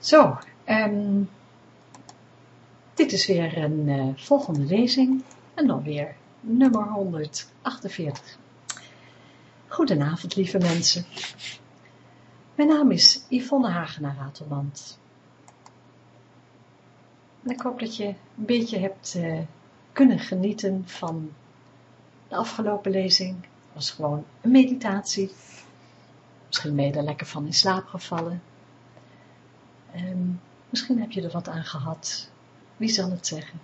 Zo, um, dit is weer een uh, volgende lezing en dan weer nummer 148. Goedenavond lieve mensen. Mijn naam is Yvonne Hagenaar Ratelband. En ik hoop dat je een beetje hebt uh, kunnen genieten van de afgelopen lezing. Het was gewoon een meditatie. Misschien ben je er lekker van in slaap gevallen. En misschien heb je er wat aan gehad. Wie zal het zeggen?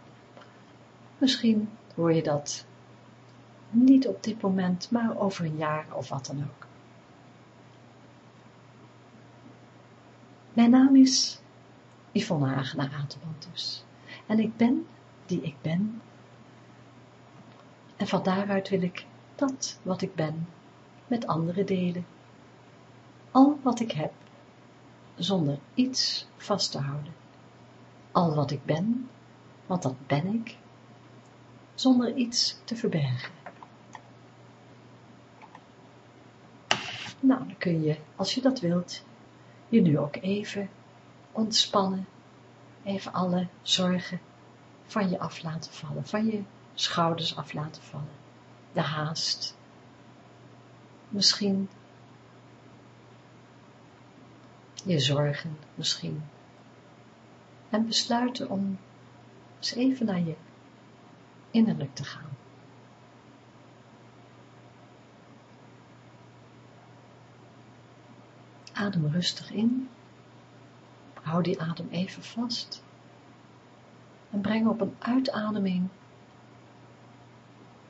Misschien hoor je dat niet op dit moment, maar over een jaar of wat dan ook. Mijn naam is Yvonne Hagenaar Atenband dus. En ik ben die ik ben. En van daaruit wil ik dat wat ik ben met anderen delen. Al wat ik heb, zonder iets vast te houden. Al wat ik ben, want dat ben ik, zonder iets te verbergen. Nou, dan kun je, als je dat wilt, je nu ook even ontspannen, even alle zorgen van je af laten vallen, van je schouders af laten vallen, de haast, misschien je zorgen misschien. En besluiten om eens even naar je innerlijk te gaan. Adem rustig in. Hou die adem even vast. En breng op een uitademing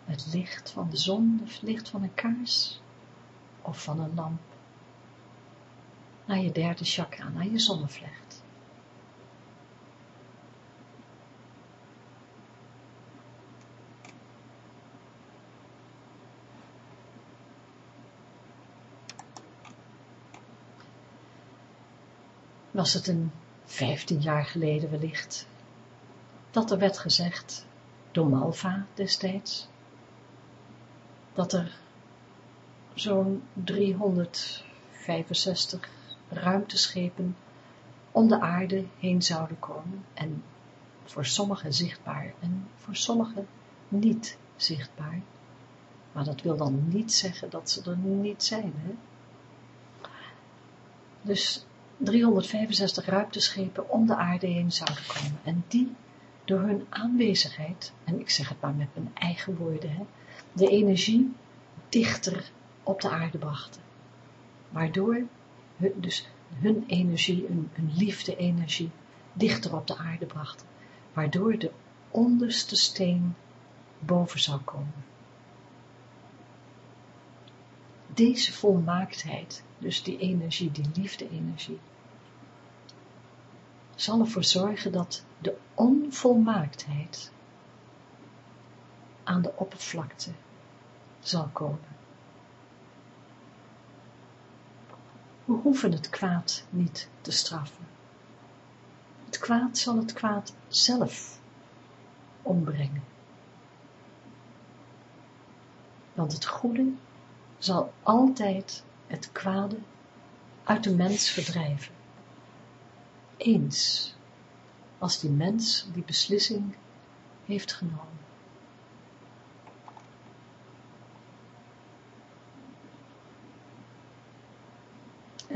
het licht van de zon, het licht van een kaars of van een lamp naar je derde chakra, naar je zonnevlecht. Was het een vijftien jaar geleden wellicht, dat er werd gezegd, door Malva destijds, dat er zo'n 365 ruimteschepen om de aarde heen zouden komen en voor sommigen zichtbaar en voor sommigen niet zichtbaar. Maar dat wil dan niet zeggen dat ze er niet zijn. Hè? Dus 365 ruimteschepen om de aarde heen zouden komen. En die door hun aanwezigheid, en ik zeg het maar met mijn eigen woorden, hè, de energie dichter op de aarde brachten. Waardoor dus hun energie, hun, liefde-energie, dichter op de aarde brachten, waardoor de onderste steen boven zou komen. Deze volmaaktheid, dus die energie, die liefde-energie, zal ervoor zorgen dat de onvolmaaktheid aan de oppervlakte zal komen. We hoeven het kwaad niet te straffen. Het kwaad zal het kwaad zelf ombrengen. Want het goede zal altijd het kwade uit de mens verdrijven. Eens als die mens die beslissing heeft genomen.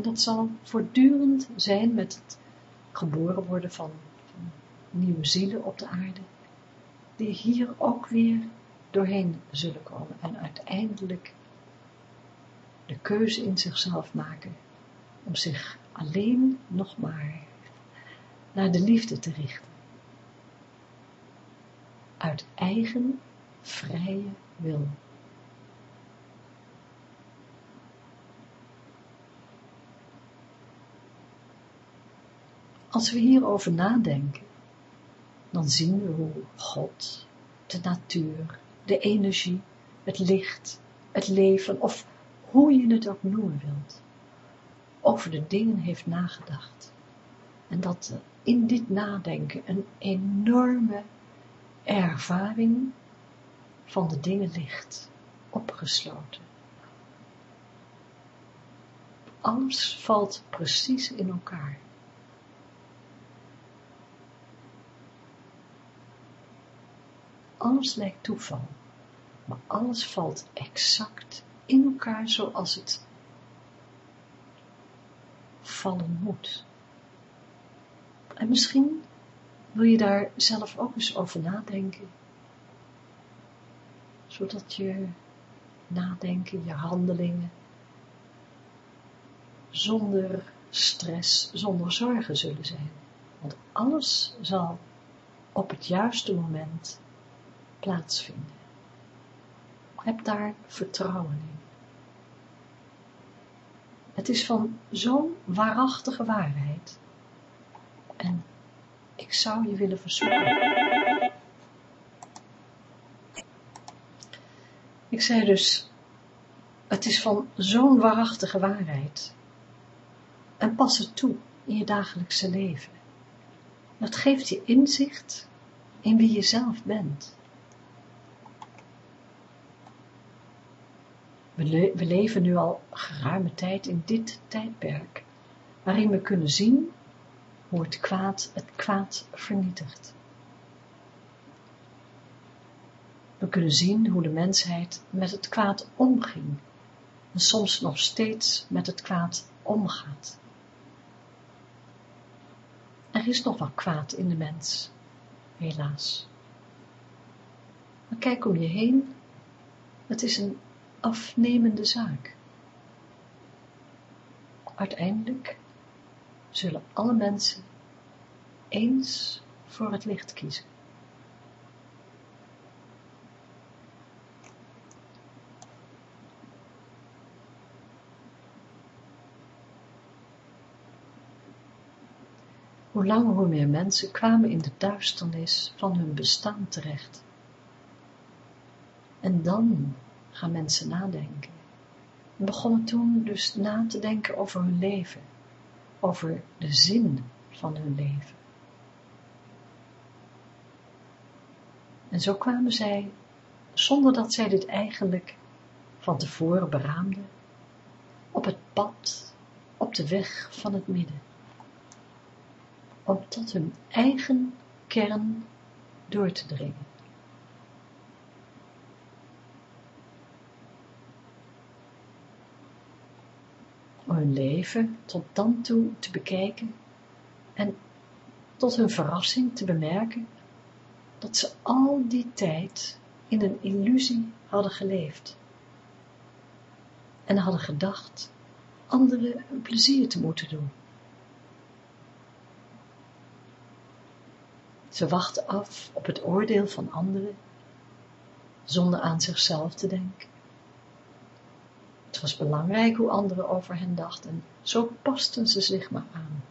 En dat zal voortdurend zijn met het geboren worden van, van nieuwe zielen op de aarde, die hier ook weer doorheen zullen komen en uiteindelijk de keuze in zichzelf maken om zich alleen nog maar naar de liefde te richten. Uit eigen vrije wil. Als we hierover nadenken, dan zien we hoe God, de natuur, de energie, het licht, het leven, of hoe je het ook noemen wilt, over de dingen heeft nagedacht. En dat in dit nadenken een enorme ervaring van de dingen ligt, opgesloten. Alles valt precies in elkaar alles lijkt toeval, maar alles valt exact in elkaar zoals het vallen moet. En misschien wil je daar zelf ook eens over nadenken, zodat je nadenken, je handelingen, zonder stress, zonder zorgen zullen zijn. Want alles zal op het juiste moment plaatsvinden. Heb daar vertrouwen in. Het is van zo'n waarachtige waarheid. En ik zou je willen verzoeken. Ik zei dus, het is van zo'n waarachtige waarheid. En pas het toe in je dagelijkse leven. Dat geeft je inzicht in wie je zelf bent. We, we leven nu al geruime tijd in dit tijdperk, waarin we kunnen zien hoe het kwaad het kwaad vernietigt. We kunnen zien hoe de mensheid met het kwaad omging en soms nog steeds met het kwaad omgaat. Er is nog wel kwaad in de mens, helaas. Maar kijk om je heen, het is een afnemende zaak. Uiteindelijk zullen alle mensen eens voor het licht kiezen. Hoe langer hoe meer mensen kwamen in de duisternis van hun bestaan terecht. En dan gaan mensen nadenken. En begonnen toen dus na te denken over hun leven, over de zin van hun leven. En zo kwamen zij, zonder dat zij dit eigenlijk van tevoren beraamden, op het pad, op de weg van het midden om tot hun eigen kern door te dringen. Hun leven tot dan toe te bekijken en tot hun verrassing te bemerken dat ze al die tijd in een illusie hadden geleefd en hadden gedacht anderen een plezier te moeten doen. Ze wachten af op het oordeel van anderen, zonder aan zichzelf te denken. Het was belangrijk hoe anderen over hen dachten, en zo pasten ze zich maar aan.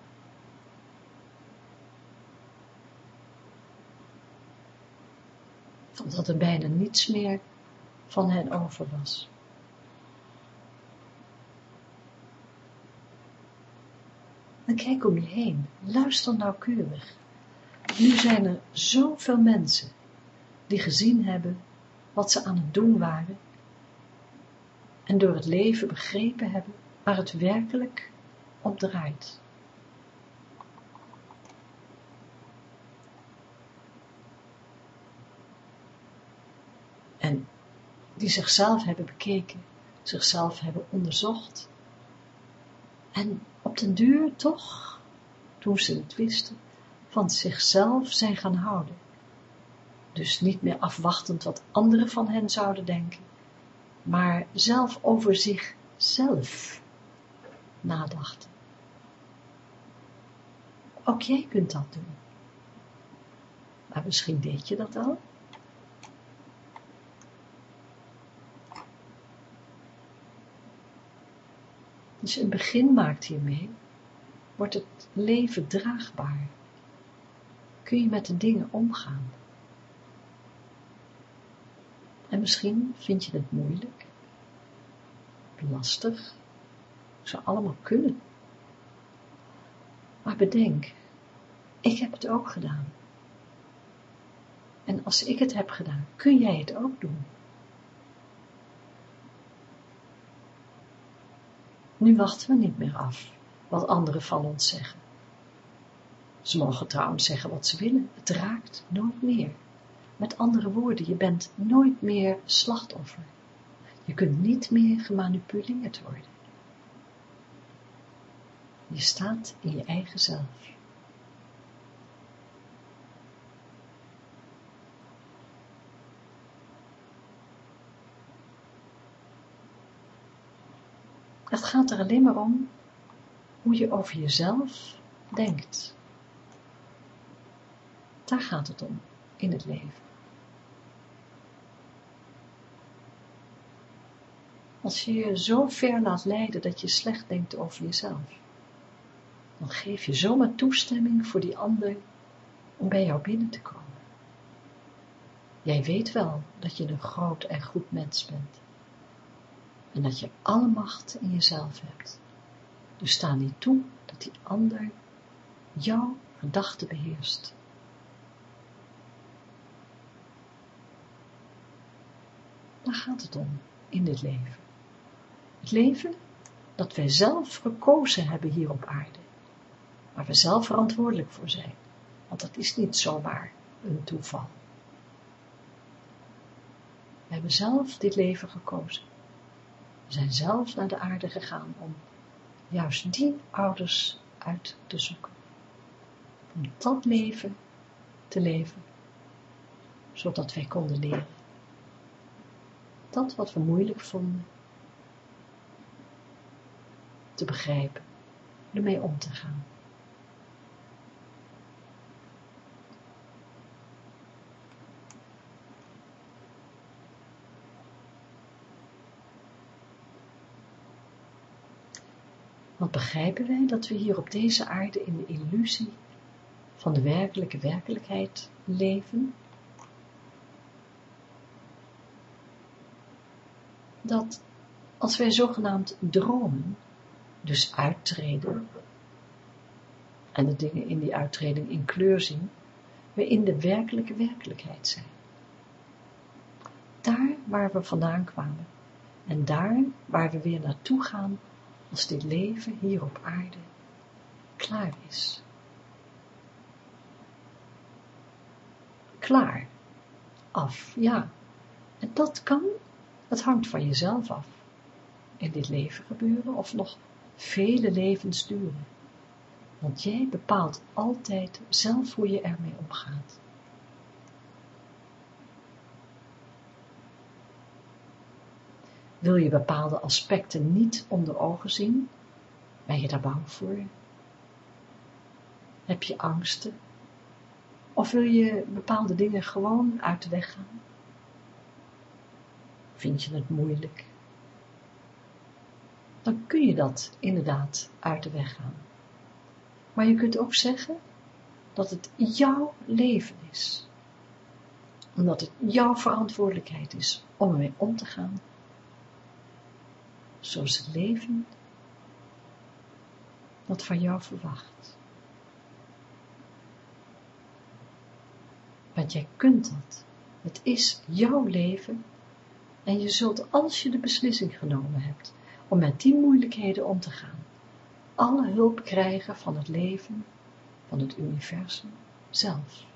Totdat er bijna niets meer van hen over was. En kijk om je heen, luister nauwkeurig. Nu zijn er zoveel mensen die gezien hebben wat ze aan het doen waren en door het leven begrepen hebben waar het werkelijk op draait. En die zichzelf hebben bekeken, zichzelf hebben onderzocht en op den duur toch, toen ze het wisten, van zichzelf zijn gaan houden. Dus niet meer afwachtend wat anderen van hen zouden denken, maar zelf over zichzelf nadachten. Ook jij kunt dat doen. Maar misschien deed je dat al. Dus een begin maakt hiermee, wordt het leven draagbaar kun je met de dingen omgaan. En misschien vind je het moeilijk, lastig, zou allemaal kunnen. Maar bedenk, ik heb het ook gedaan. En als ik het heb gedaan, kun jij het ook doen. Nu wachten we niet meer af wat anderen van ons zeggen. Ze mogen trouwens zeggen wat ze willen, het raakt nooit meer. Met andere woorden, je bent nooit meer slachtoffer. Je kunt niet meer gemanipuleerd worden. Je staat in je eigen zelf. Het gaat er alleen maar om hoe je over jezelf denkt. Daar gaat het om in het leven. Als je je zo ver laat leiden dat je slecht denkt over jezelf, dan geef je zomaar toestemming voor die ander om bij jou binnen te komen. Jij weet wel dat je een groot en goed mens bent. En dat je alle macht in jezelf hebt. Dus sta niet toe dat die ander jouw gedachten beheerst. Daar gaat het om in dit leven. Leven dat wij zelf gekozen hebben hier op aarde. Waar we zelf verantwoordelijk voor zijn. Want dat is niet zomaar een toeval. We hebben zelf dit leven gekozen. We zijn zelf naar de aarde gegaan om juist die ouders uit te zoeken. Om dat leven te leven, zodat wij konden leren. Dat wat we moeilijk vonden, te begrijpen, ermee om te gaan. Want begrijpen wij dat we hier op deze aarde in de illusie van de werkelijke werkelijkheid leven? Dat als wij zogenaamd dromen, dus uittreden, en de dingen in die uittreding in kleur zien, we in de werkelijke werkelijkheid zijn. Daar waar we vandaan kwamen en daar waar we weer naartoe gaan als dit leven hier op aarde klaar is. Klaar. Af, ja. En dat kan, het hangt van jezelf af. In dit leven gebeuren of nog vele levens duren. Want jij bepaalt altijd zelf hoe je ermee omgaat. Wil je bepaalde aspecten niet onder ogen zien? Ben je daar bang voor? Heb je angsten? Of wil je bepaalde dingen gewoon uit de weg gaan? Vind je het moeilijk? Dan kun je dat inderdaad uit de weg gaan. Maar je kunt ook zeggen dat het jouw leven is. Omdat het jouw verantwoordelijkheid is om ermee om te gaan zoals het leven dat van jou verwacht. Want jij kunt dat. Het is jouw leven en je zult, als je de beslissing genomen hebt om met die moeilijkheden om te gaan, alle hulp krijgen van het leven, van het universum zelf.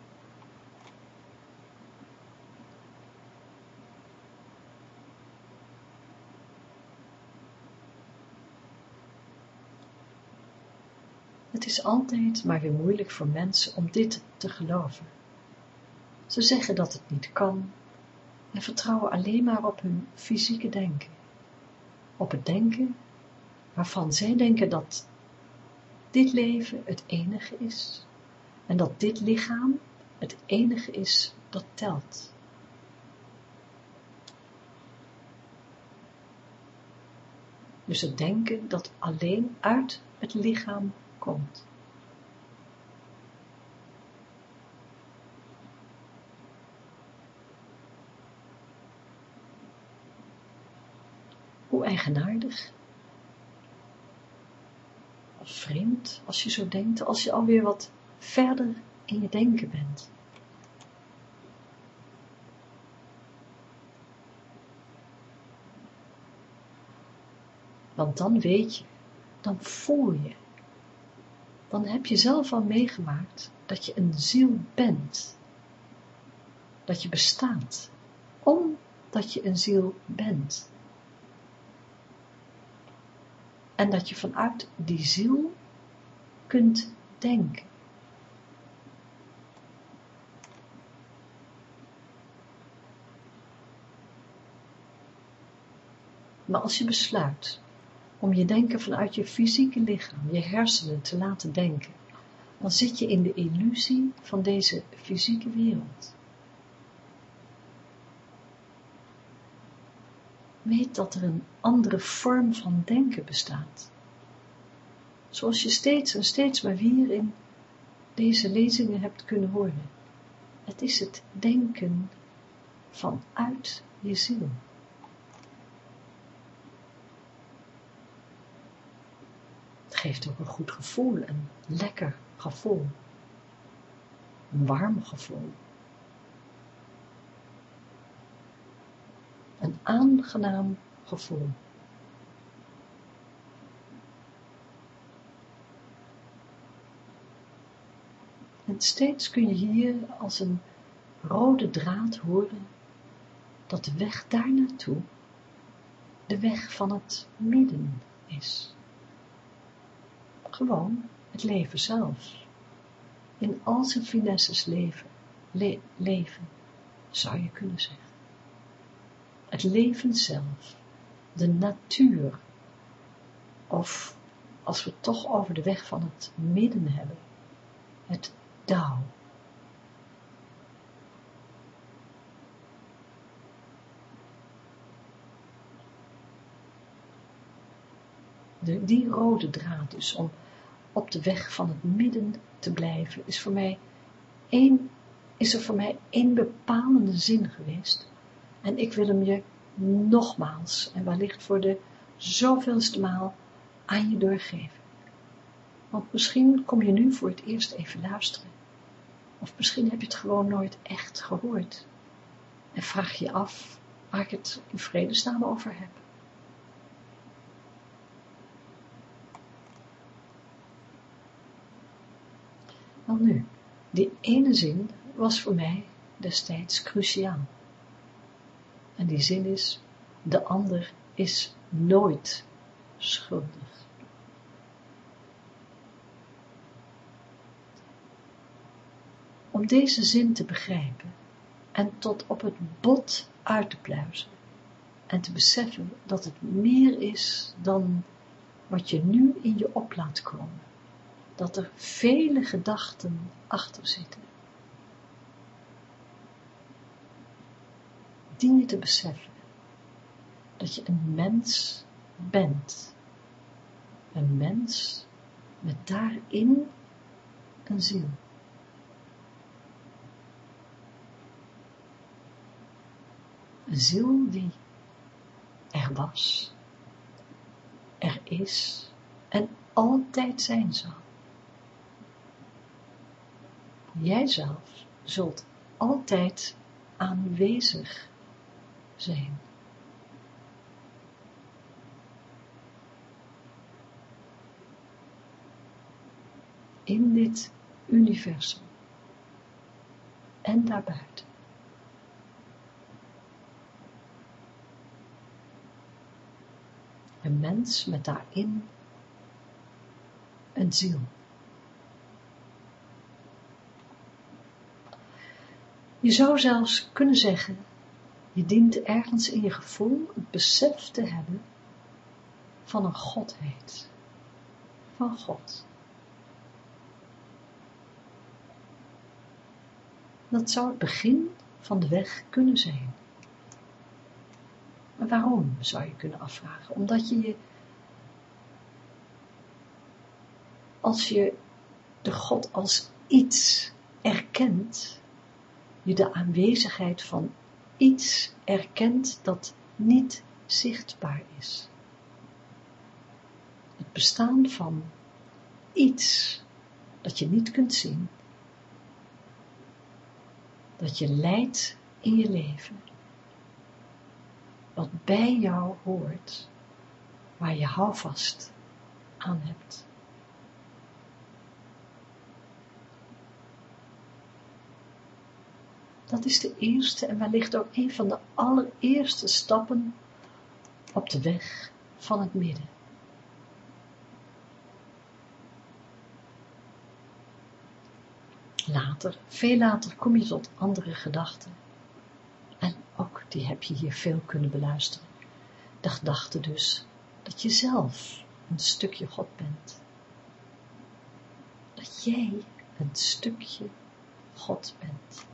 Het is altijd maar weer moeilijk voor mensen om dit te geloven. Ze zeggen dat het niet kan en vertrouwen alleen maar op hun fysieke denken. Op het denken waarvan zij denken dat dit leven het enige is en dat dit lichaam het enige is dat telt. Dus het denken dat alleen uit het lichaam komt. Eigenaardig. Of vreemd, als je zo denkt, als je alweer wat verder in je denken bent. Want dan weet je, dan voel je dan heb je zelf al meegemaakt dat je een ziel bent. dat je bestaat, omdat je een ziel bent. En dat je vanuit die ziel kunt denken. Maar als je besluit om je denken vanuit je fysieke lichaam, je hersenen te laten denken, dan zit je in de illusie van deze fysieke wereld. Weet dat er een andere vorm van denken bestaat. Zoals je steeds en steeds maar weer in deze lezingen hebt kunnen horen. Het is het denken vanuit je ziel. Het geeft ook een goed gevoel, een lekker gevoel. Een warm gevoel. Een aangenaam gevoel. En steeds kun je hier als een rode draad horen dat de weg daar naartoe de weg van het midden is. Gewoon het leven zelf. In al zijn finesses leven, leven, zou je kunnen zeggen. Het leven zelf, de natuur, of als we het toch over de weg van het midden hebben, het Dao. De, die rode draad dus om op de weg van het midden te blijven, is voor mij één, is er voor mij één bepalende zin geweest. En ik wil hem je nogmaals, en wellicht voor de zoveelste maal, aan je doorgeven. Want misschien kom je nu voor het eerst even luisteren. Of misschien heb je het gewoon nooit echt gehoord. En vraag je af waar ik het in vredesnaam over heb. Wel nu, die ene zin was voor mij destijds cruciaal. En die zin is, de ander is nooit schuldig. Om deze zin te begrijpen en tot op het bot uit te pluizen en te beseffen dat het meer is dan wat je nu in je op laat komen dat er vele gedachten achter zitten. Dien je te beseffen dat je een mens bent. Een mens met daarin een ziel. Een ziel die er was, er is en altijd zijn zal. Jijzelf zult altijd aanwezig zijn. In dit universum en daarbuiten. Een mens met daarin een ziel. Je zou zelfs kunnen zeggen, je dient ergens in je gevoel het besef te hebben van een godheid, van God. Dat zou het begin van de weg kunnen zijn. Maar waarom, zou je kunnen afvragen? Omdat je je, als je de God als iets erkent, je de aanwezigheid van iets erkent dat niet zichtbaar is. Het bestaan van iets dat je niet kunt zien, dat je leidt in je leven, wat bij jou hoort, waar je houvast aan hebt. Dat is de eerste en wellicht ook een van de allereerste stappen op de weg van het midden. Later, veel later, kom je tot andere gedachten. En ook die heb je hier veel kunnen beluisteren. De gedachte dus dat je zelf een stukje God bent. Dat jij een stukje God bent.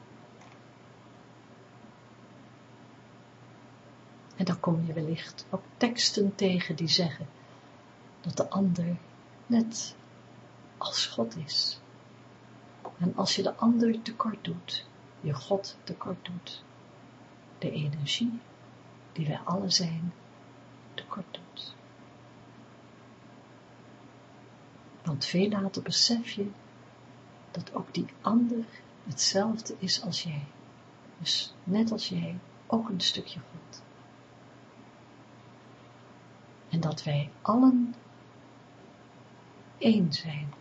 En dan kom je wellicht ook teksten tegen die zeggen dat de ander net als God is. En als je de ander tekort doet, je God tekort doet, de energie die wij alle zijn, tekort doet. Want veel later besef je dat ook die ander hetzelfde is als jij. Dus net als jij, ook een stukje God. En dat wij allen één zijn.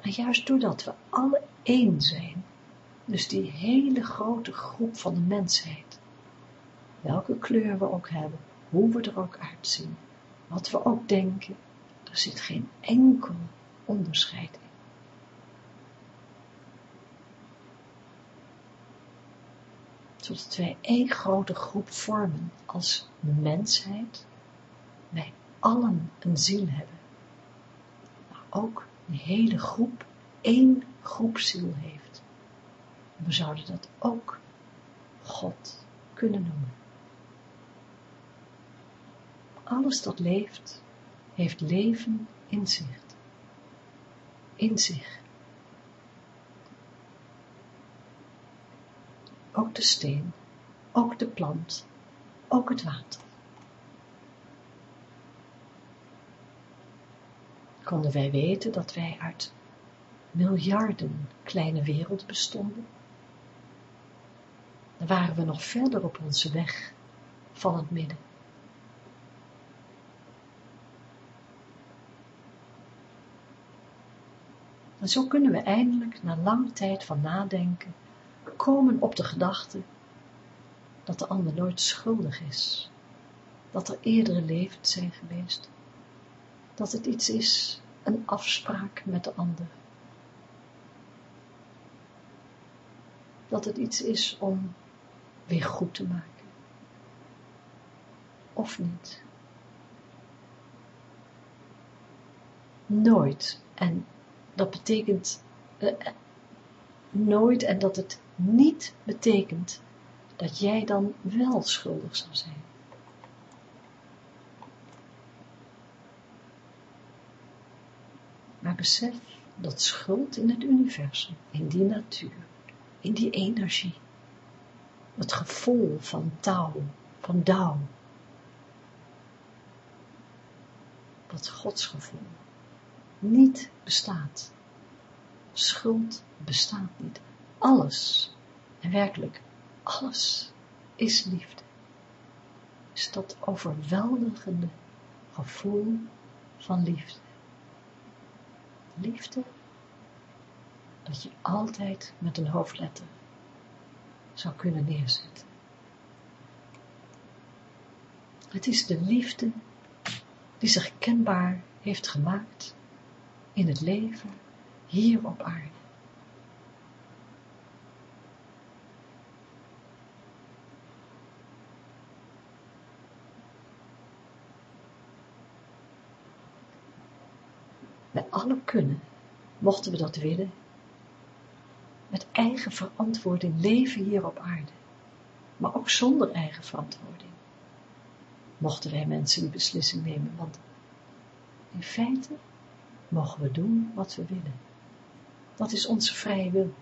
En juist doordat we alle één zijn, dus die hele grote groep van de mensheid, welke kleur we ook hebben, hoe we er ook uitzien, wat we ook denken, er zit geen enkel onderscheid in. Zodat wij één grote groep vormen als mensheid, wij allen een ziel hebben, maar ook een hele groep één groepziel heeft. We zouden dat ook God kunnen noemen. Alles dat leeft, heeft leven in zich. In zich. Ook de steen, ook de plant, ook het water. Konden wij weten dat wij uit miljarden kleine werelden bestonden, dan waren we nog verder op onze weg van het midden. En zo kunnen we eindelijk, na lange tijd van nadenken, komen op de gedachte dat de ander nooit schuldig is, dat er eerdere levens zijn geweest, dat het iets is, een afspraak met de ander, dat het iets is om weer goed te maken, of niet. Nooit. En dat betekent uh, nooit en dat het niet betekent dat jij dan wel schuldig zou zijn. Maar besef dat schuld in het universum, in die natuur, in die energie, het gevoel van touw, van dauw, dat godsgevoel, niet bestaat. Schuld bestaat niet. Alles, en werkelijk alles, is liefde. Is dat overweldigende gevoel van liefde. Liefde dat je altijd met een hoofdletter zou kunnen neerzetten. Het is de liefde die zich kenbaar heeft gemaakt in het leven hier op aarde. Kunnen, mochten we dat willen, met eigen verantwoording leven hier op aarde, maar ook zonder eigen verantwoording. Mochten wij mensen die beslissing nemen, want in feite mogen we doen wat we willen. Dat is onze vrije wil.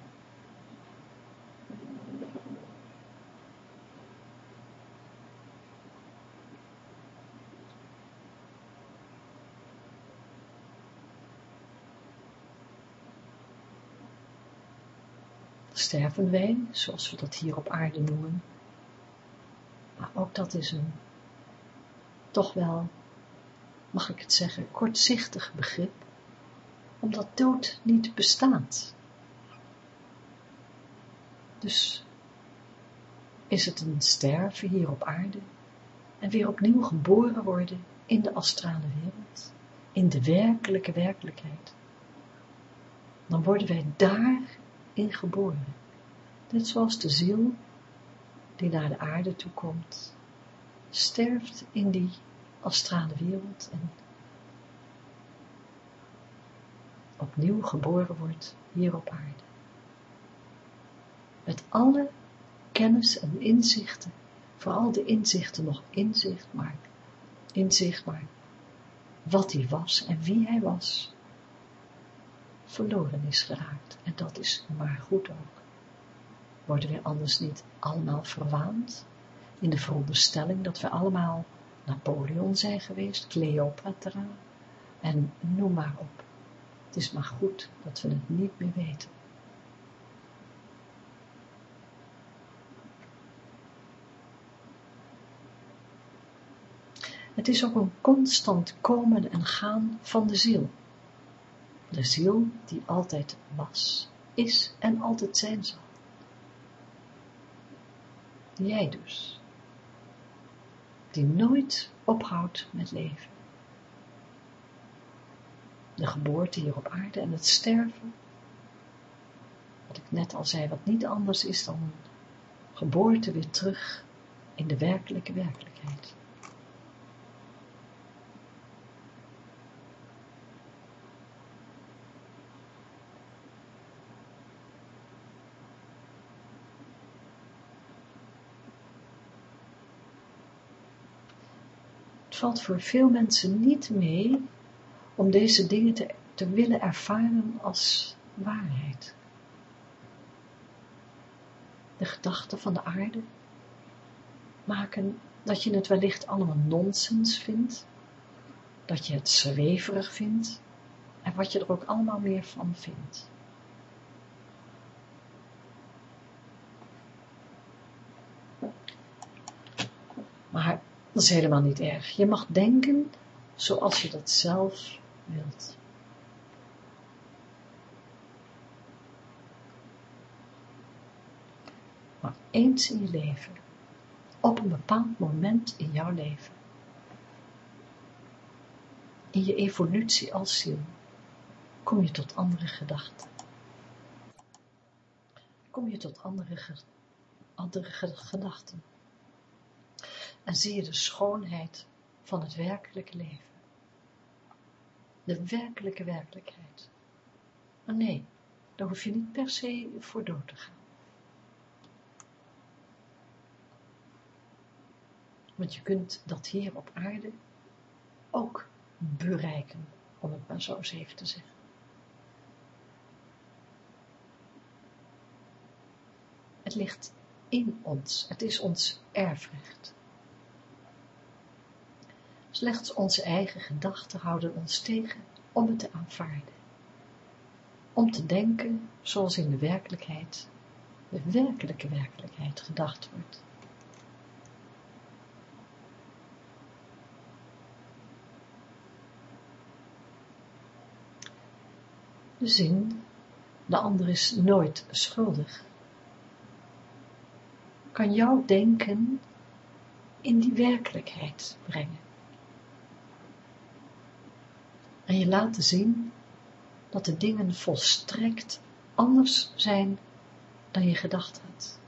Sterven wij, zoals we dat hier op aarde noemen. Maar ook dat is een, toch wel, mag ik het zeggen, kortzichtig begrip. Omdat dood niet bestaat. Dus is het een sterven hier op aarde en weer opnieuw geboren worden in de astrale wereld, in de werkelijke werkelijkheid. Dan worden wij daarin geboren. Net zoals de ziel die naar de aarde toe komt, sterft in die astrale wereld en opnieuw geboren wordt hier op aarde. Met alle kennis en inzichten, vooral de inzichten nog inzicht maar wat hij was en wie hij was, verloren is geraakt. En dat is maar goed ook. Worden we anders niet allemaal verwaand in de veronderstelling dat we allemaal Napoleon zijn geweest, Cleopatra en noem maar op. Het is maar goed dat we het niet meer weten. Het is ook een constant komen en gaan van de ziel. De ziel die altijd was, is en altijd zijn zal. Jij dus, die nooit ophoudt met leven. De geboorte hier op aarde en het sterven, wat ik net al zei, wat niet anders is dan geboorte weer terug in de werkelijke werkelijkheid. Valt voor veel mensen niet mee om deze dingen te, te willen ervaren als waarheid. De gedachten van de aarde maken dat je het wellicht allemaal nonsens vindt, dat je het zweverig vindt en wat je er ook allemaal meer van vindt. Maar dat is helemaal niet erg. Je mag denken zoals je dat zelf wilt. Maar eens in je leven, op een bepaald moment in jouw leven, in je evolutie als ziel, kom je tot andere gedachten. Kom je tot andere, andere gedachten en zie je de schoonheid van het werkelijke leven. De werkelijke werkelijkheid. Maar nee, daar hoef je niet per se voor dood te gaan. Want je kunt dat hier op aarde ook bereiken, om het maar zo eens even te zeggen. Het ligt in ons, het is ons erfrecht. Slechts onze eigen gedachten houden ons tegen om het te aanvaarden. Om te denken zoals in de werkelijkheid, de werkelijke werkelijkheid gedacht wordt. De zin, de ander is nooit schuldig, kan jouw denken in die werkelijkheid brengen en je laten zien dat de dingen volstrekt anders zijn dan je gedacht had,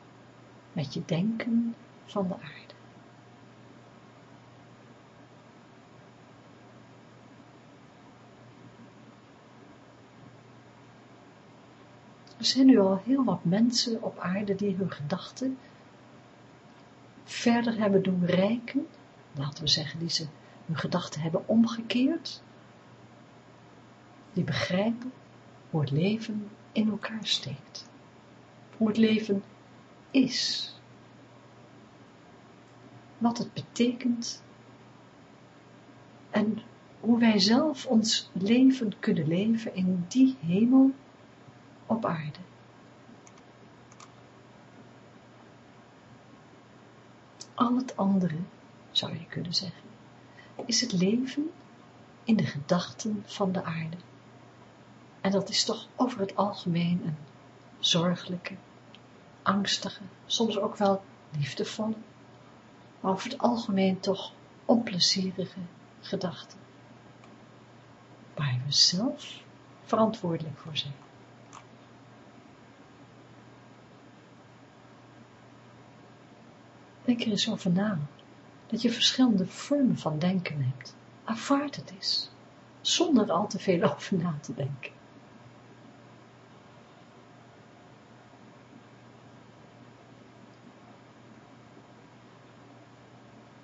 met je denken van de aarde. Er zijn nu al heel wat mensen op aarde die hun gedachten verder hebben doen rijken, laten we zeggen, die ze hun gedachten hebben omgekeerd, die begrijpen hoe het leven in elkaar steekt. Hoe het leven is. Wat het betekent en hoe wij zelf ons leven kunnen leven in die hemel op aarde. Al het andere, zou je kunnen zeggen, is het leven in de gedachten van de aarde En dat is toch over het algemeen een zorgelijke, angstige, soms ook wel liefdevolle, maar over het algemeen toch onplezierige gedachten, waar we zelf verantwoordelijk voor zijn. Denk er eens over na, dat je verschillende vormen van denken hebt. Aanvaard het is, zonder al te veel over na te denken.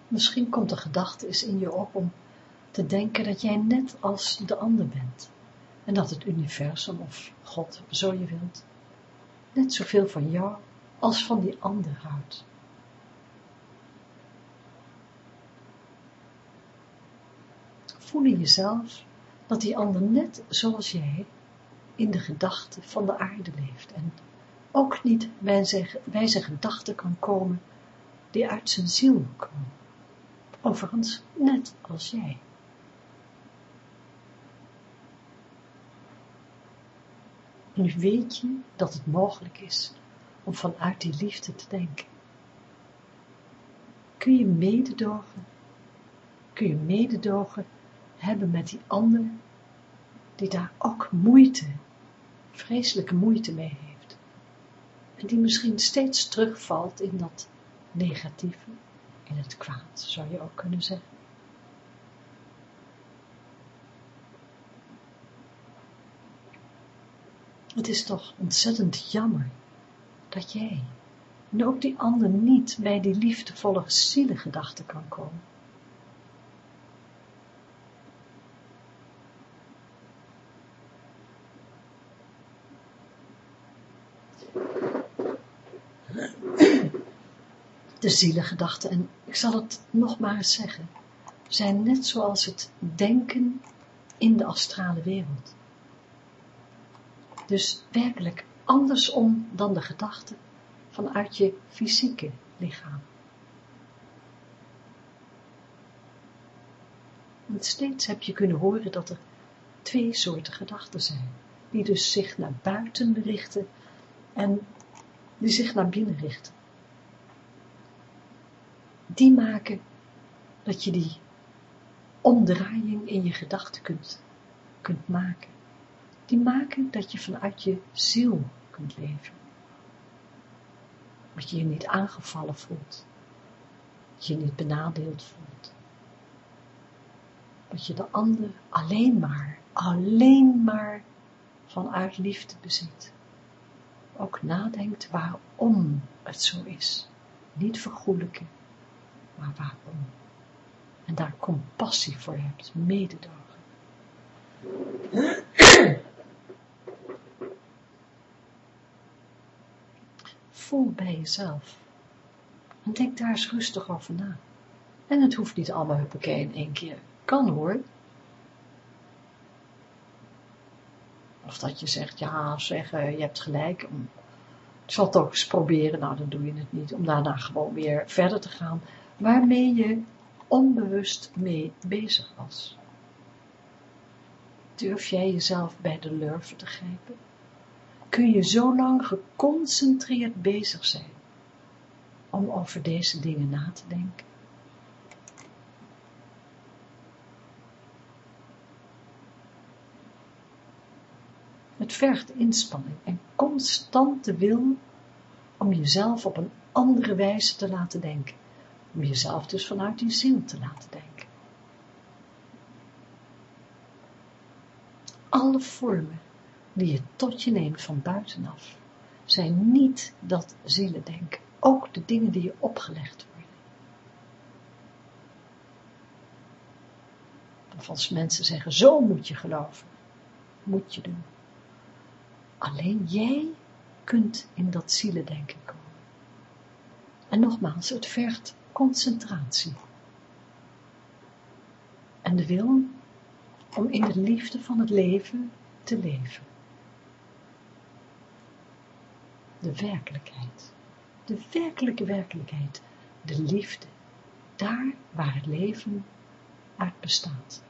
Misschien komt de gedachte eens in je op om te denken dat jij net als de ander bent. En dat het universum of God, zo je wilt, net zoveel van jou als van die ander houdt. Voel in jezelf dat die ander net zoals jij in de gedachten van de aarde leeft en ook niet bij zijn, bij zijn gedachten kan komen die uit zijn ziel komen. Overigens, net als jij. Nu weet je dat het mogelijk is om vanuit die liefde te denken. Kun je mededogen, kun je mededogen hebben met die ander die daar ook moeite, vreselijke moeite mee heeft. En die misschien steeds terugvalt in dat negatieve in het kwaad, zou je ook kunnen zeggen. Het is toch ontzettend jammer dat jij en ook die ander niet bij die liefdevolle zielengedachte kan komen. De zielengedachten, en ik zal het nog maar eens zeggen, zijn net zoals het denken in de astrale wereld. Dus werkelijk andersom dan de gedachten vanuit je fysieke lichaam. Want steeds heb je kunnen horen dat er twee soorten gedachten zijn, die dus zich naar buiten richten en die zich naar binnen richten die maken dat je die omdraaiing in je gedachten kunt, kunt maken. Die maken dat je vanuit je ziel kunt leven. Dat je je niet aangevallen voelt. Dat je je niet benadeeld voelt. Dat je de ander alleen maar, alleen maar vanuit liefde beziet. Ook nadenkt waarom het zo is. Niet vergoelijken, maar waarom? En daar compassie voor hebt, mededogen. Voel bij jezelf. En denk daar eens rustig over na. En het hoeft niet allemaal huppakee in één keer. Kan hoor. Of dat je zegt, ja zeg, je hebt gelijk. Ik zal het ook eens proberen. Nou, dan doe je het niet. Om daarna gewoon weer verder te gaan waarmee je onbewust mee bezig was. Durf jij jezelf bij de lurven te grijpen? Kun je zo lang geconcentreerd bezig zijn om over deze dingen na te denken? Het vergt inspanning en constante wil om jezelf op een andere wijze te laten denken om jezelf dus vanuit die ziel te laten denken. Alle vormen die je tot je neemt van buitenaf, zijn niet dat zielendenken, ook de dingen die je opgelegd worden. Of als mensen zeggen, zo moet je geloven, moet je doen. Alleen jij kunt in dat zielendenken komen. En nogmaals, het vergt concentratie. En de wil om in de liefde van het leven te leven. De werkelijkheid, de werkelijke werkelijkheid, de liefde, daar waar het leven uit bestaat.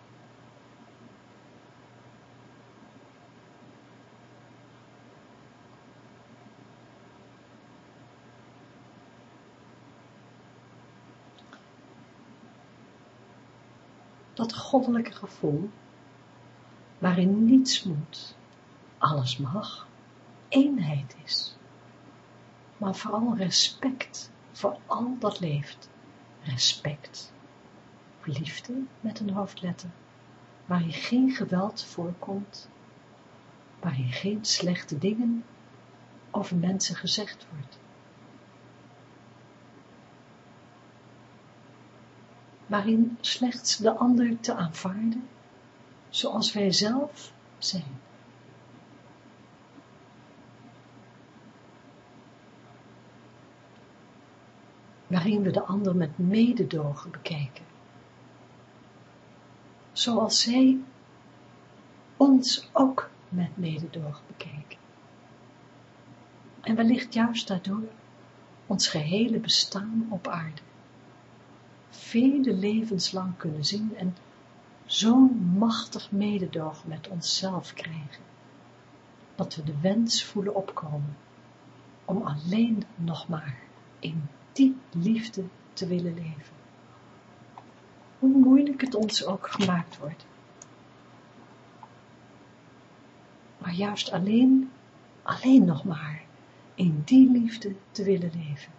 Dat goddelijke gevoel, waarin niets moet, alles mag, eenheid is, maar vooral respect voor al dat leeft, respect, liefde met een hoofdletter, waarin geen geweld voorkomt, waarin geen slechte dingen over mensen gezegd wordt. Waarin slechts de ander te aanvaarden, zoals wij zelf zijn. Waarin we de ander met mededogen bekijken zoals zij ons ook met mededogen bekijken. En wellicht juist daardoor ons gehele bestaan op aarde vele levens lang kunnen zien en zo'n machtig mededogen met onszelf krijgen, dat we de wens voelen opkomen om alleen nog maar in die liefde te willen leven hoe moeilijk het ons ook gemaakt wordt. Maar juist alleen, alleen nog maar in die liefde te willen leven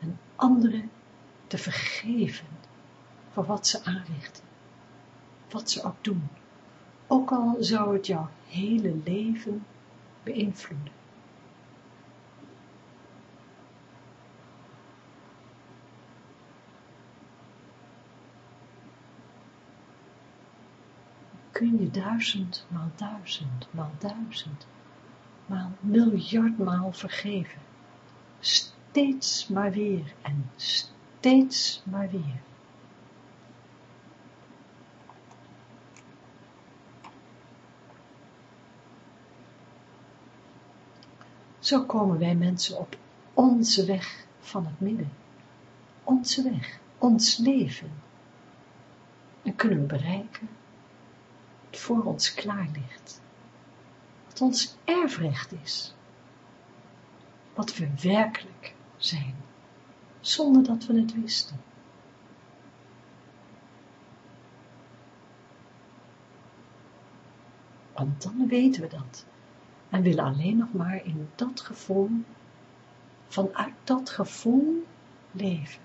en anderen te vergeven voor wat ze aanrichten, wat ze ook doen, ook al zou het jouw hele leven beïnvloeden. kun je duizend maal duizend maal duizend maal miljardmaal vergeven. Steeds maar weer en steeds maar weer. Zo komen wij mensen op onze weg van het midden. Onze weg, ons leven. En kunnen we bereiken voor ons klaar ligt. Wat ons erfrecht is. Wat we werkelijk zijn, zonder dat we het wisten. Want dan weten we dat en willen alleen nog maar in dat gevoel, vanuit dat gevoel leven.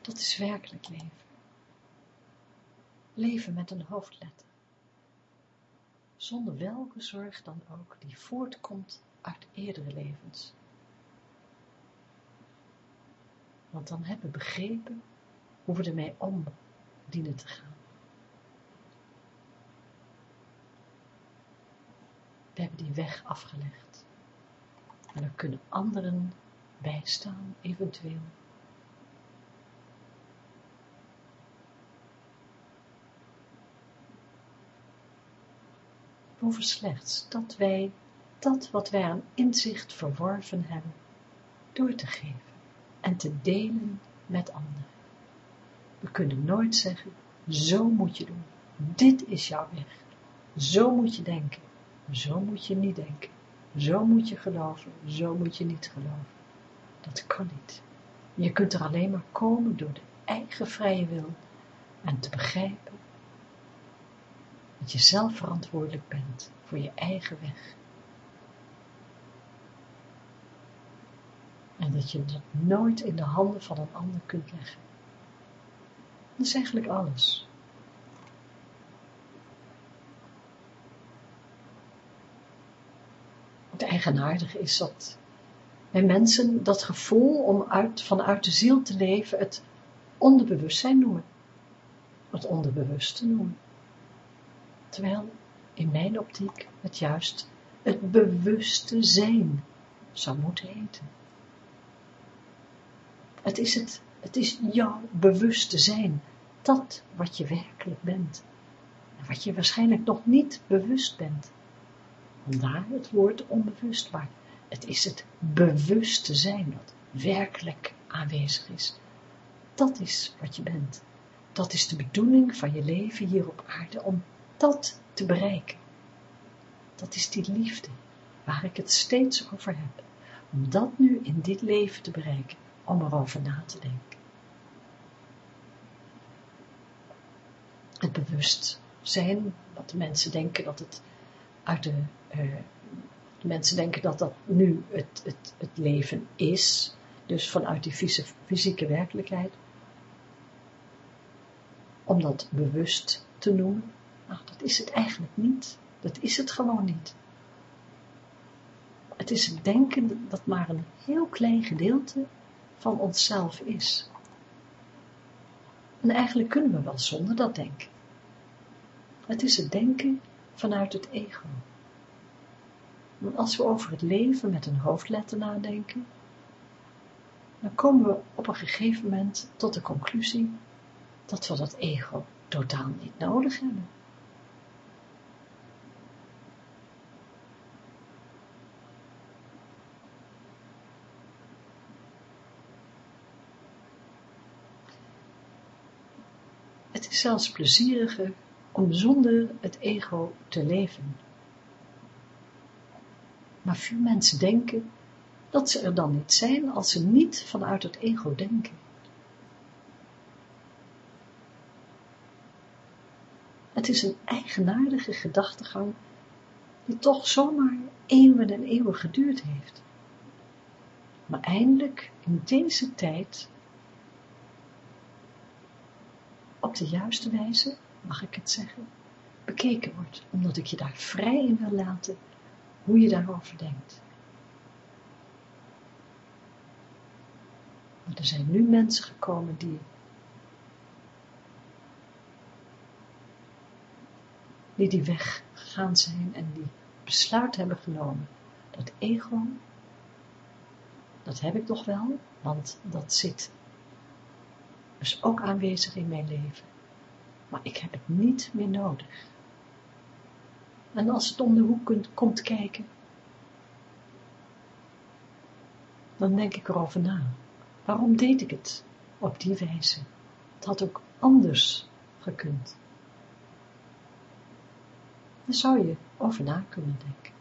Dat is werkelijk leven. Leven met een hoofdletter. Zonder welke zorg dan ook die voortkomt uit eerdere levens. Want dan hebben we begrepen hoe we ermee om dienen te gaan. We hebben die weg afgelegd. En dan kunnen anderen bijstaan, eventueel over slechts dat wij dat wat wij aan inzicht verworven hebben, door te geven en te delen met anderen. We kunnen nooit zeggen, zo moet je doen, dit is jouw weg, zo moet je denken, zo moet je niet denken, zo moet je geloven, zo moet je niet geloven. Dat kan niet. Je kunt er alleen maar komen door de eigen vrije wil en te begrijpen dat je zelf verantwoordelijk bent voor je eigen weg. En dat je dat nooit in de handen van een ander kunt leggen. Dat is eigenlijk alles. Het eigenaardige is dat bij mensen dat gevoel om uit, vanuit de ziel te leven het onderbewustzijn noemen. Het onderbewuste noemen terwijl in mijn optiek het juist het bewuste zijn zou moeten heten. Het is, het, het is jouw bewuste zijn, dat wat je werkelijk bent, en wat je waarschijnlijk nog niet bewust bent. Vandaar het woord onbewust, maar het is het bewuste zijn dat werkelijk aanwezig is. Dat is wat je bent. Dat is de bedoeling van je leven hier op aarde, om dat te bereiken. Dat is die liefde, waar ik het steeds over heb, om dat nu in dit leven te bereiken, om erover na te denken. Het bewustzijn, wat de mensen denken dat het uh, de mensen denken dat dat nu het, het, het leven is, dus vanuit die fysieke werkelijkheid, om dat bewust te noemen, nou, dat is het eigenlijk niet. Dat is het gewoon niet. Het is het denken dat maar een heel klein gedeelte van onszelf is. En eigenlijk kunnen we wel zonder dat denken. Het is het denken vanuit het ego. Want als we over het leven met een hoofdletter nadenken, dan komen we op een gegeven moment tot de conclusie dat we dat ego totaal niet nodig hebben. Het is zelfs plezieriger om zonder het ego te leven. Maar veel mensen denken dat ze er dan niet zijn als ze niet vanuit het ego denken. Het is een eigenaardige gedachtegang die toch zomaar eeuwen en eeuwen geduurd heeft. Maar eindelijk in deze tijd de juiste wijze, mag ik het zeggen, bekeken wordt, omdat ik je daar vrij in wil laten hoe je daarover denkt. Er zijn nu mensen gekomen die die die weg gegaan zijn en die besluit hebben genomen. Dat ego, dat heb ik toch wel, want dat zit ook aanwezig in mijn leven. Maar ik heb het niet meer nodig. En als het om de hoek komt kijken, dan denk ik erover na. Waarom deed ik het op die wijze? Het had ook anders gekund. Daar zou je over na kunnen denken.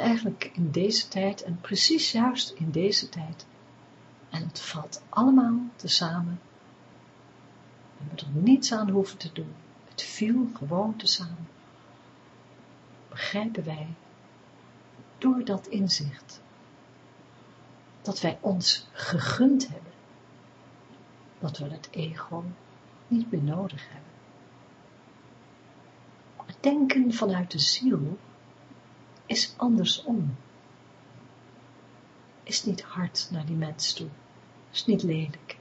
Eigenlijk in deze tijd, en precies juist in deze tijd, en het valt allemaal tezamen, we hebben er niets aan hoeven te doen, het viel gewoon tezamen, begrijpen wij, door dat inzicht, dat wij ons gegund hebben, dat we het ego niet meer nodig hebben. Het denken vanuit de ziel is andersom. Is niet hard naar die mens toe, is niet lelijk.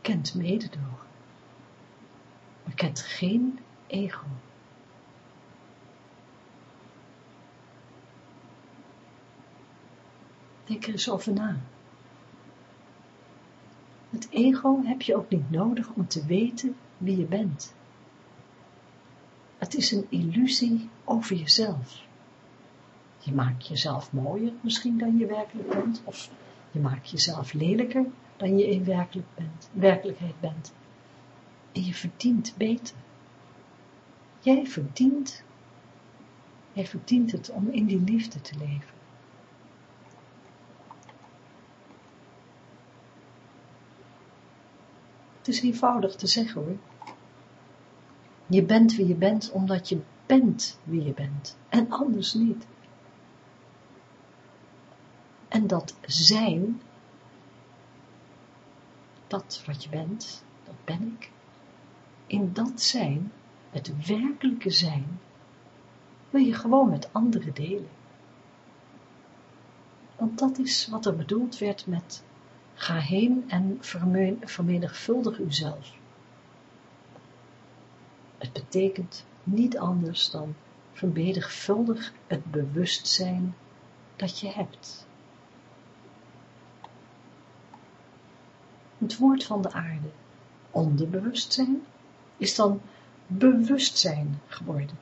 Kent mededogen, maar kent geen ego. Denk er eens over na. Het ego heb je ook niet nodig om te weten wie je bent. Het is een illusie over jezelf. Je maakt jezelf mooier misschien dan je werkelijk bent, of je maakt jezelf lelijker dan je in werkelijk bent, werkelijkheid bent. En je verdient beter. Jij verdient, jij verdient het om in die liefde te leven. Het is eenvoudig te zeggen hoor. Je bent wie je bent omdat je bent wie je bent en anders niet. En dat zijn, dat wat je bent, dat ben ik, in dat zijn, het werkelijke zijn, wil je gewoon met anderen delen. Want dat is wat er bedoeld werd met Ga heen en vermenigvuldig uzelf. Het betekent niet anders dan vermenigvuldig het bewustzijn dat je hebt. Het woord van de aarde, onderbewustzijn, is dan bewustzijn geworden.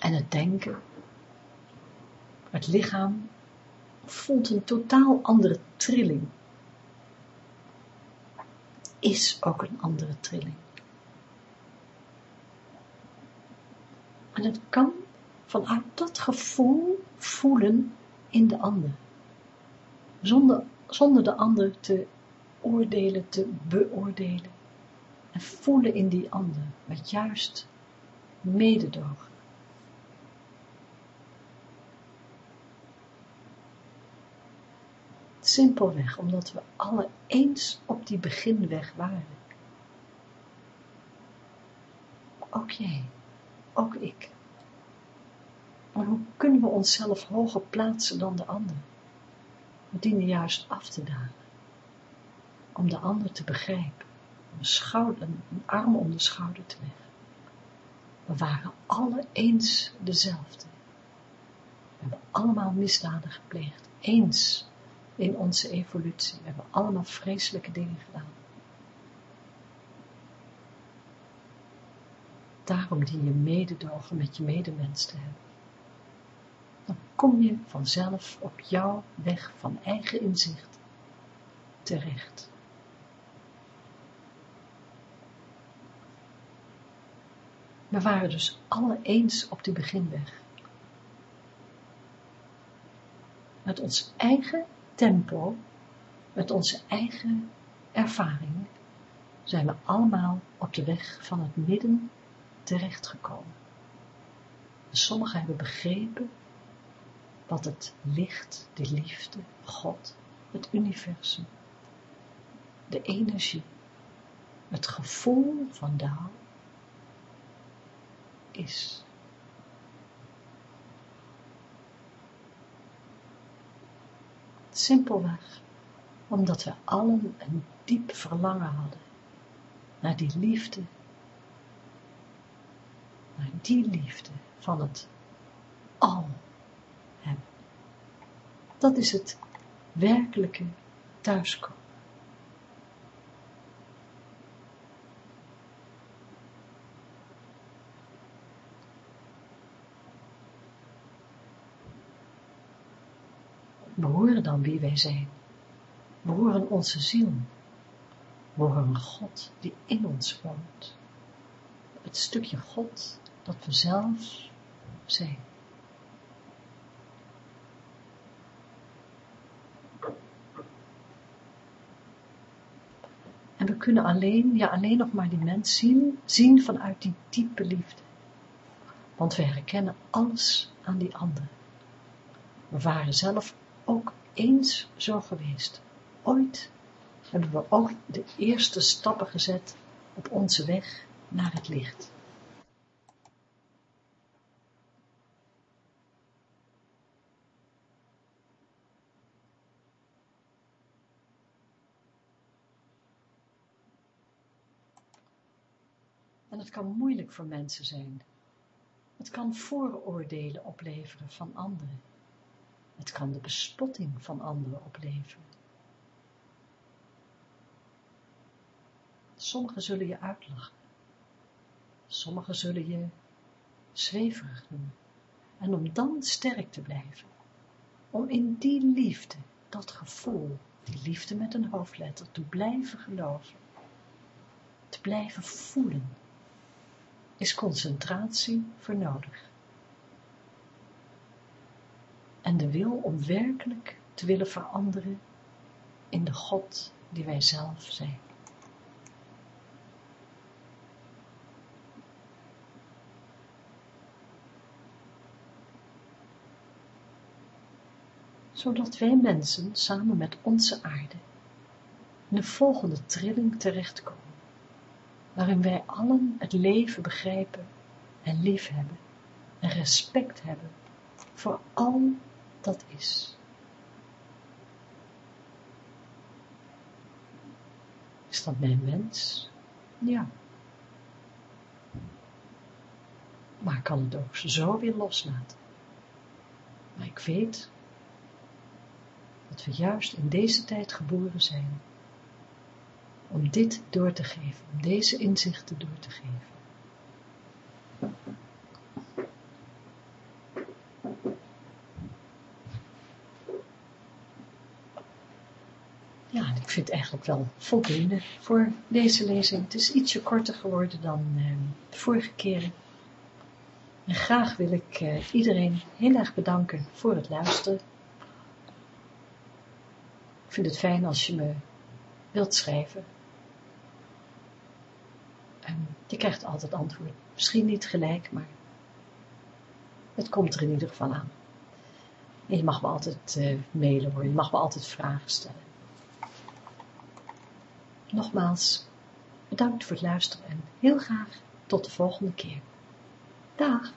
En het denken, het lichaam voelt een totaal andere trilling. is ook een andere trilling. Het kan vanuit dat gevoel voelen in de ander. Zonder, zonder de ander te oordelen, te beoordelen. En voelen in die ander, met juist mededogen. Simpelweg omdat we alle eens op die beginweg waren. Ook jij, ook ik. Maar hoe kunnen we onszelf hoger plaatsen dan de ander? We dienen juist af te dalen. Om de ander te begrijpen. Om een, schouder, een arm om de schouder te leggen. We waren alle eens dezelfde. We hebben allemaal misdaden gepleegd. Eens in onze evolutie. We hebben allemaal vreselijke dingen gedaan. Daarom dien je mededogen met je medemens te hebben. Kom je vanzelf op jouw weg van eigen inzicht terecht. We waren dus alle eens op die beginweg. Met ons eigen tempo, met onze eigen ervaring, zijn we allemaal op de weg van het midden terechtgekomen. Sommigen hebben begrepen wat het licht, de liefde, God, het universum, de energie, het gevoel van is. Simpelweg omdat we allen een diep verlangen hadden naar die liefde, naar die liefde van het al. Dat is het werkelijke thuiskomen. We horen dan wie wij zijn. We horen onze ziel. We horen God die in ons woont. Het stukje God dat we zelf zijn. We kunnen alleen, ja alleen nog maar die mens zien, zien vanuit die diepe liefde. Want we herkennen alles aan die ander. We waren zelf ook eens zo geweest. Ooit hebben we ook de eerste stappen gezet op onze weg naar het licht. Het kan moeilijk voor mensen zijn. Het kan vooroordelen opleveren van anderen. Het kan de bespotting van anderen opleveren. Sommigen zullen je uitlachen. Sommigen zullen je zweverig noemen. En om dan sterk te blijven, om in die liefde, dat gevoel, die liefde met een hoofdletter, te blijven geloven, te blijven voelen, is concentratie voor nodig en de wil om werkelijk te willen veranderen in de God die wij zelf zijn. Zodat wij mensen samen met onze aarde in de volgende trilling terechtkomen, waarin wij allen het leven begrijpen en liefhebben en respect hebben voor al dat is. Is dat mijn wens? Ja. Maar ik kan het ook zo weer loslaten. Maar ik weet dat we juist in deze tijd geboren zijn om dit door te geven, om deze inzichten door te geven. vind het eigenlijk wel voldoende voor deze lezing. Het is ietsje korter geworden dan uh, de vorige keren. En graag wil ik uh, iedereen heel erg bedanken voor het luisteren. Ik vind het fijn als je me wilt schrijven. Je krijgt altijd antwoord. Misschien niet gelijk, maar het komt er in ieder geval aan. En je mag me altijd uh, mailen hoor, je mag me altijd vragen stellen. Nogmaals, bedankt voor het luisteren en heel graag tot de volgende keer. Dag!